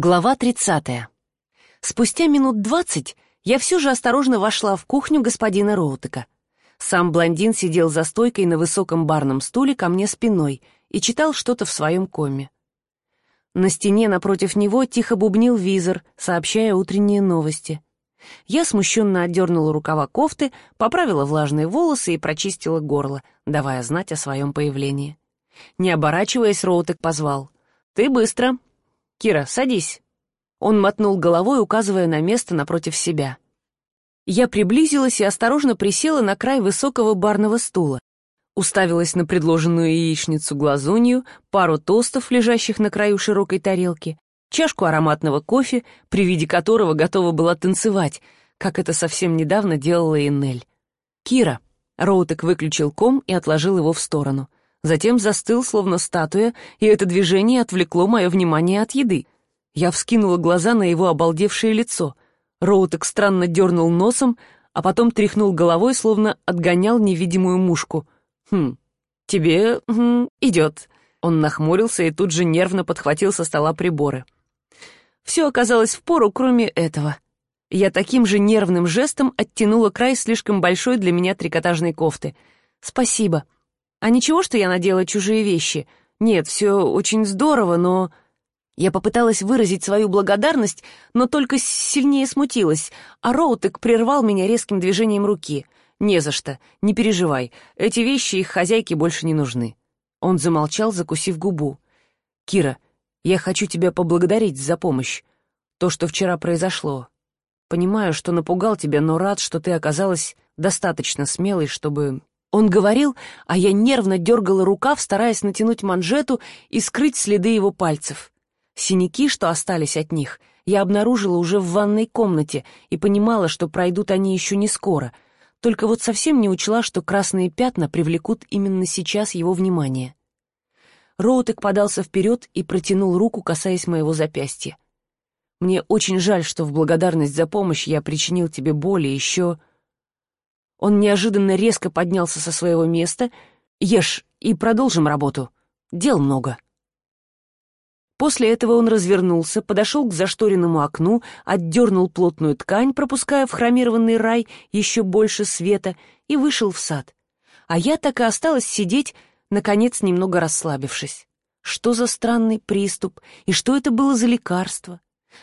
Глава 30. Спустя минут двадцать я все же осторожно вошла в кухню господина Роутека. Сам блондин сидел за стойкой на высоком барном стуле ко мне спиной и читал что-то в своем коме. На стене напротив него тихо бубнил визор, сообщая утренние новости. Я смущенно отдернула рукава кофты, поправила влажные волосы и прочистила горло, давая знать о своем появлении. Не оборачиваясь, Роутек позвал. «Ты быстро!» «Кира, садись». Он мотнул головой, указывая на место напротив себя. Я приблизилась и осторожно присела на край высокого барного стула. Уставилась на предложенную яичницу глазунью, пару тостов, лежащих на краю широкой тарелки, чашку ароматного кофе, при виде которого готова была танцевать, как это совсем недавно делала Иннель. «Кира», Роутек выключил ком и отложил его в сторону затем застыл, словно статуя, и это движение отвлекло мое внимание от еды. Я вскинула глаза на его обалдевшее лицо. Роутек странно дернул носом, а потом тряхнул головой, словно отгонял невидимую мушку. «Хм, тебе хм, идет». Он нахмурился и тут же нервно подхватил со стола приборы. Все оказалось в пору, кроме этого. Я таким же нервным жестом оттянула край слишком большой для меня трикотажной кофты. «Спасибо», а ничего, что я надела чужие вещи? Нет, все очень здорово, но... Я попыталась выразить свою благодарность, но только сильнее смутилась, а Роутек прервал меня резким движением руки. «Не за что, не переживай, эти вещи их хозяйке больше не нужны». Он замолчал, закусив губу. «Кира, я хочу тебя поблагодарить за помощь. То, что вчера произошло. Понимаю, что напугал тебя, но рад, что ты оказалась достаточно смелой, чтобы он говорил, а я нервно дергала рукав, стараясь натянуть манжету и скрыть следы его пальцев. Синяки, что остались от них, я обнаружила уже в ванной комнате и понимала, что пройдут они еще не скоро. Только вот совсем не учла, что красные пятна привлекут именно сейчас его внимание. Роутек подался вперед и протянул руку, касаясь моего запястья. «Мне очень жаль, что в благодарность за помощь я причинил тебе боль и еще...» Он неожиданно резко поднялся со своего места. «Ешь и продолжим работу. Дел много». После этого он развернулся, подошел к зашторенному окну, отдернул плотную ткань, пропуская в хромированный рай еще больше света, и вышел в сад. А я так и осталась сидеть, наконец немного расслабившись. Что за странный приступ, и что это было за лекарство?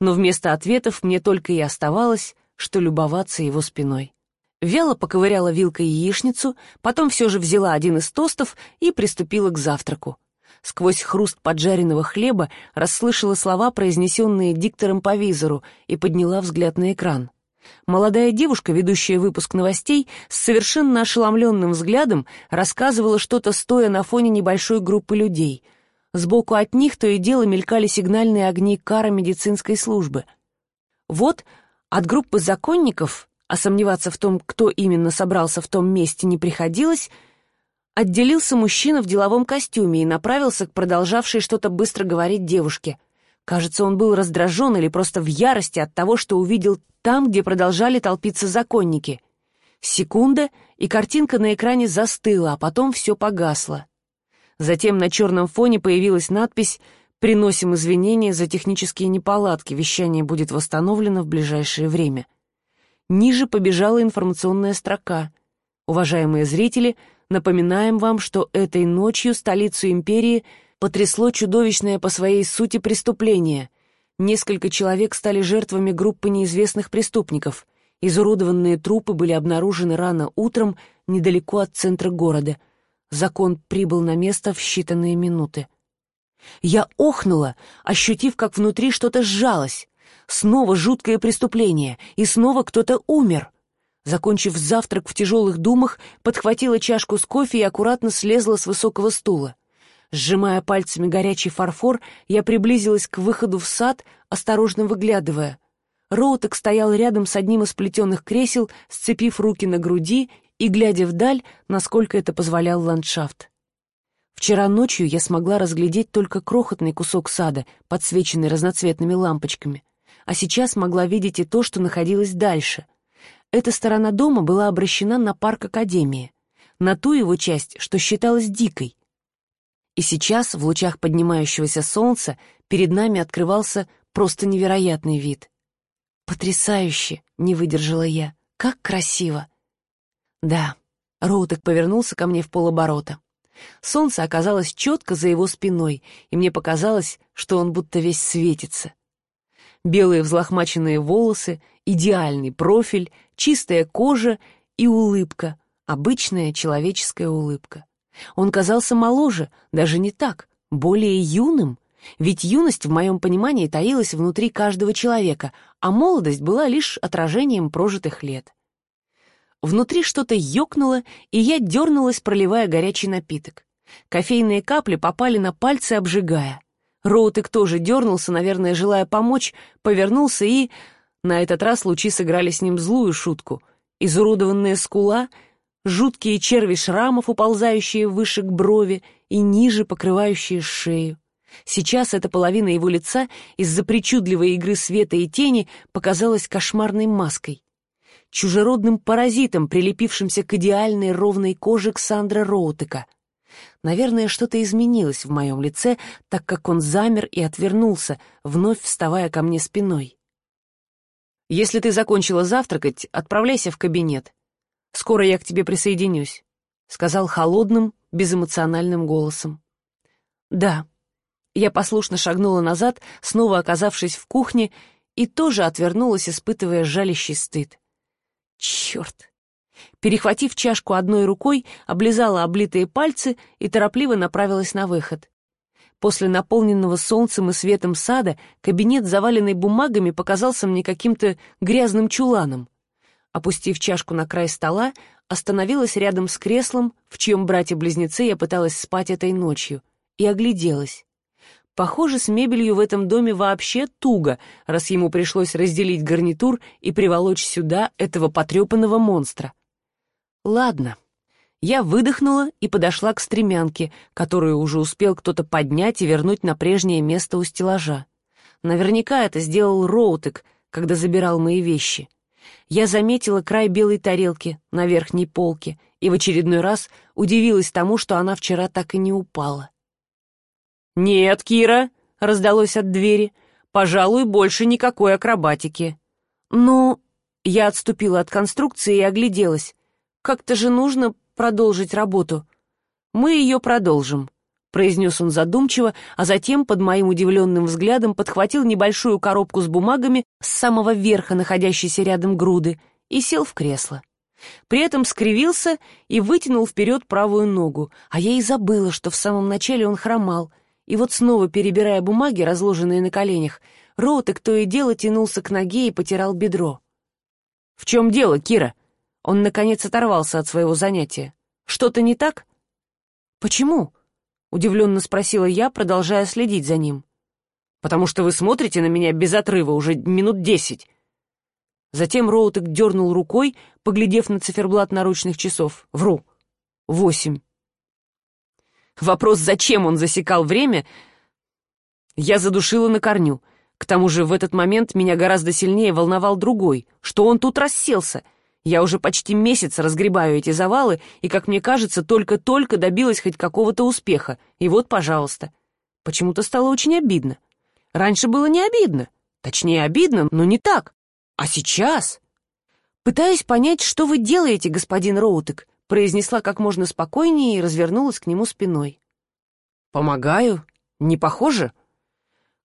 Но вместо ответов мне только и оставалось, что любоваться его спиной вяло поковыряла вилкой яичницу, потом все же взяла один из тостов и приступила к завтраку. Сквозь хруст поджаренного хлеба расслышала слова, произнесенные диктором по визору, и подняла взгляд на экран. Молодая девушка, ведущая выпуск новостей, с совершенно ошеломленным взглядом рассказывала что-то, стоя на фоне небольшой группы людей. Сбоку от них то и дело мелькали сигнальные огни кара медицинской службы. Вот от группы законников а сомневаться в том, кто именно собрался в том месте, не приходилось, отделился мужчина в деловом костюме и направился к продолжавшей что-то быстро говорить девушке. Кажется, он был раздражен или просто в ярости от того, что увидел там, где продолжали толпиться законники. Секунда, и картинка на экране застыла, а потом все погасло. Затем на черном фоне появилась надпись «Приносим извинения за технические неполадки, вещание будет восстановлено в ближайшее время». Ниже побежала информационная строка. Уважаемые зрители, напоминаем вам, что этой ночью столицу империи потрясло чудовищное по своей сути преступление. Несколько человек стали жертвами группы неизвестных преступников. Изуродованные трупы были обнаружены рано утром недалеко от центра города. Закон прибыл на место в считанные минуты. Я охнула, ощутив, как внутри что-то сжалось. Снова жуткое преступление, и снова кто-то умер. Закончив завтрак в тяжелых думах, подхватила чашку с кофе и аккуратно слезла с высокого стула. Сжимая пальцами горячий фарфор, я приблизилась к выходу в сад, осторожно выглядывая. Роутек стоял рядом с одним из плетеных кресел, сцепив руки на груди и глядя вдаль, насколько это позволял ландшафт. Вчера ночью я смогла разглядеть только крохотный кусок сада, подсвеченный разноцветными лампочками а сейчас могла видеть и то, что находилось дальше. Эта сторона дома была обращена на парк Академии, на ту его часть, что считалась дикой. И сейчас, в лучах поднимающегося солнца, перед нами открывался Просто невероятный вид. «Потрясающе!» — не выдержала я. «Как красиво!» «Да». Роутек повернулся ко мне в полоборота. Солнце оказалось четко за его спиной, и мне показалось, что он будто весь светится. Белые взлохмаченные волосы, идеальный профиль, чистая кожа и улыбка, обычная человеческая улыбка. Он казался моложе, даже не так, более юным, ведь юность в моем понимании таилась внутри каждого человека, а молодость была лишь отражением прожитых лет. Внутри что-то ёкнуло, и я дернулась, проливая горячий напиток. Кофейные капли попали на пальцы, обжигая. Роутек тоже дернулся, наверное, желая помочь, повернулся и... На этот раз лучи сыграли с ним злую шутку. Изуродованная скула, жуткие черви шрамов, уползающие выше к брови и ниже покрывающие шею. Сейчас эта половина его лица из-за причудливой игры света и тени показалась кошмарной маской. Чужеродным паразитом, прилепившимся к идеальной ровной коже Ксандра Роутека. Наверное, что-то изменилось в моем лице, так как он замер и отвернулся, вновь вставая ко мне спиной. «Если ты закончила завтракать, отправляйся в кабинет. Скоро я к тебе присоединюсь», — сказал холодным, безэмоциональным голосом. «Да», я послушно шагнула назад, снова оказавшись в кухне, и тоже отвернулась, испытывая жалящий стыд. Черт! Перехватив чашку одной рукой, облизала облитые пальцы и торопливо направилась на выход. После наполненного солнцем и светом сада кабинет, заваленный бумагами, показался мне каким-то грязным чуланом. Опустив чашку на край стола, остановилась рядом с креслом, в чьем братья-близнецы я пыталась спать этой ночью, и огляделась. Похоже, с мебелью в этом доме вообще туго, раз ему пришлось разделить гарнитур и приволочь сюда этого потрепанного монстра. Ладно. Я выдохнула и подошла к стремянке, которую уже успел кто-то поднять и вернуть на прежнее место у стеллажа. Наверняка это сделал Роутек, когда забирал мои вещи. Я заметила край белой тарелки на верхней полке и в очередной раз удивилась тому, что она вчера так и не упала. «Нет, Кира», — раздалось от двери, — «пожалуй, больше никакой акробатики». «Ну...» — я отступила от конструкции и огляделась. «Как-то же нужно продолжить работу». «Мы ее продолжим», — произнес он задумчиво, а затем, под моим удивленным взглядом, подхватил небольшую коробку с бумагами с самого верха находящейся рядом груды и сел в кресло. При этом скривился и вытянул вперед правую ногу, а я и забыла, что в самом начале он хромал — и вот снова, перебирая бумаги, разложенные на коленях, Роутек то и дело тянулся к ноге и потирал бедро. «В чем дело, Кира?» Он, наконец, оторвался от своего занятия. «Что-то не так?» «Почему?» — удивленно спросила я, продолжая следить за ним. «Потому что вы смотрите на меня без отрыва уже минут десять». Затем Роутек дернул рукой, поглядев на циферблат наручных часов. «Вру. Восемь». Вопрос, зачем он засекал время, я задушила на корню. К тому же в этот момент меня гораздо сильнее волновал другой, что он тут расселся. Я уже почти месяц разгребаю эти завалы, и, как мне кажется, только-только добилась хоть какого-то успеха. И вот, пожалуйста. Почему-то стало очень обидно. Раньше было не обидно. Точнее, обидно, но не так. А сейчас... Пытаюсь понять, что вы делаете, господин Роутек, произнесла как можно спокойнее и развернулась к нему спиной. «Помогаю? Не похоже?»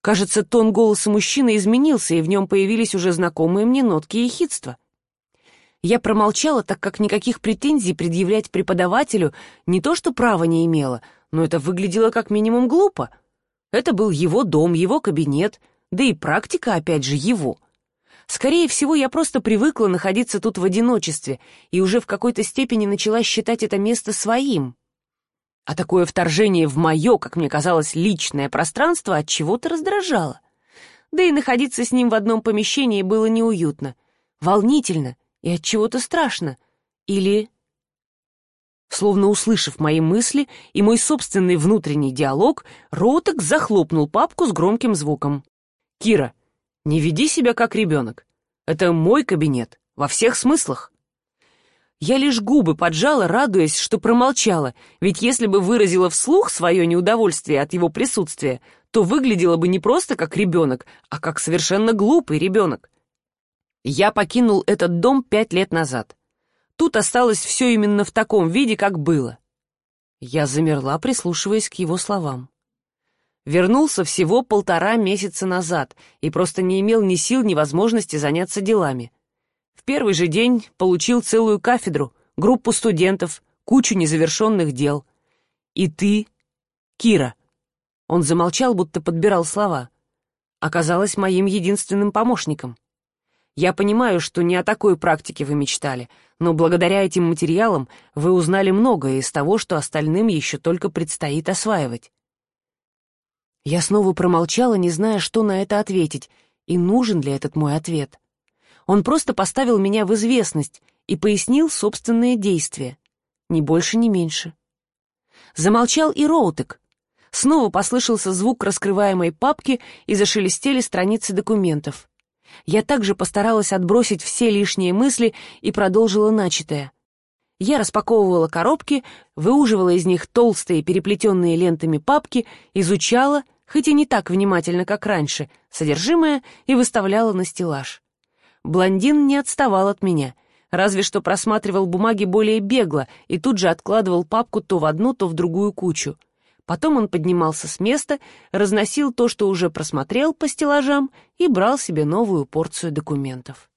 Кажется, тон голоса мужчины изменился, и в нем появились уже знакомые мне нотки ехидства. Я промолчала, так как никаких претензий предъявлять преподавателю не то что права не имела, но это выглядело как минимум глупо. Это был его дом, его кабинет, да и практика, опять же, его — Скорее всего, я просто привыкла находиться тут в одиночестве и уже в какой-то степени начала считать это место своим. А такое вторжение в мое, как мне казалось, личное пространство от чего-то раздражало. Да и находиться с ним в одном помещении было неуютно, волнительно и от чего-то страшно. Или... Словно услышав мои мысли и мой собственный внутренний диалог, Роутек захлопнул папку с громким звуком. «Кира, не веди себя как ребенок. Это мой кабинет, во всех смыслах. Я лишь губы поджала, радуясь, что промолчала, ведь если бы выразила вслух свое неудовольствие от его присутствия, то выглядело бы не просто как ребенок, а как совершенно глупый ребенок. Я покинул этот дом пять лет назад. Тут осталось все именно в таком виде, как было. Я замерла, прислушиваясь к его словам. Вернулся всего полтора месяца назад и просто не имел ни сил, ни возможности заняться делами. В первый же день получил целую кафедру, группу студентов, кучу незавершенных дел. И ты, Кира, он замолчал, будто подбирал слова, оказалась моим единственным помощником. Я понимаю, что не о такой практике вы мечтали, но благодаря этим материалам вы узнали многое из того, что остальным еще только предстоит осваивать. Я снова промолчала, не зная, что на это ответить, и нужен ли этот мой ответ. Он просто поставил меня в известность и пояснил собственные действия. Ни больше, ни меньше. Замолчал и Роутек. Снова послышался звук раскрываемой папки и зашелестели страницы документов. Я также постаралась отбросить все лишние мысли и продолжила начатое. Я распаковывала коробки, выуживала из них толстые переплетенные лентами папки, изучала, хоть и не так внимательно, как раньше, содержимое и выставляла на стеллаж. Блондин не отставал от меня, разве что просматривал бумаги более бегло и тут же откладывал папку то в одну, то в другую кучу — Потом он поднимался с места, разносил то, что уже просмотрел по стеллажам, и брал себе новую порцию документов.